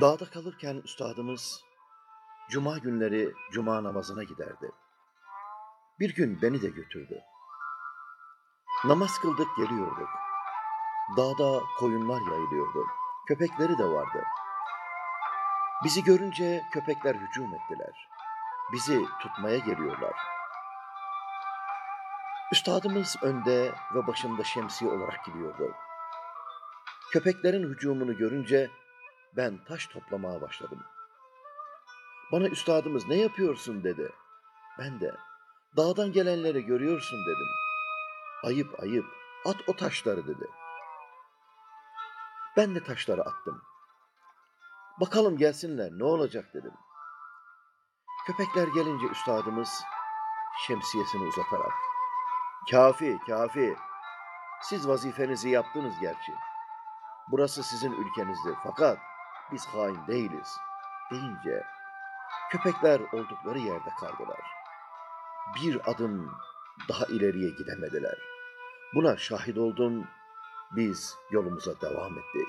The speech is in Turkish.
Dağda kalırken üstadımız cuma günleri cuma namazına giderdi. Bir gün beni de götürdü. Namaz kıldık geliyorduk. Dağda koyunlar yayılıyordu. Köpekleri de vardı. Bizi görünce köpekler hücum ettiler. Bizi tutmaya geliyorlar. Üstadımız önde ve başında şemsiye olarak gidiyordu. Köpeklerin hücumunu görünce ben taş toplamaya başladım. Bana üstadımız ne yapıyorsun dedi. Ben de dağdan gelenleri görüyorsun dedim. Ayıp ayıp at o taşları dedi. Ben de taşları attım. Bakalım gelsinler ne olacak dedim. Köpekler gelince üstadımız şemsiyesini uzatarak Kafi, kafi. Siz vazifenizi yaptınız gerçi. Burası sizin ülkenizdir fakat biz hain değiliz deyince köpekler oldukları yerde kaldılar. Bir adım daha ileriye gidemediler. Buna şahit oldum. Biz yolumuza devam ettik.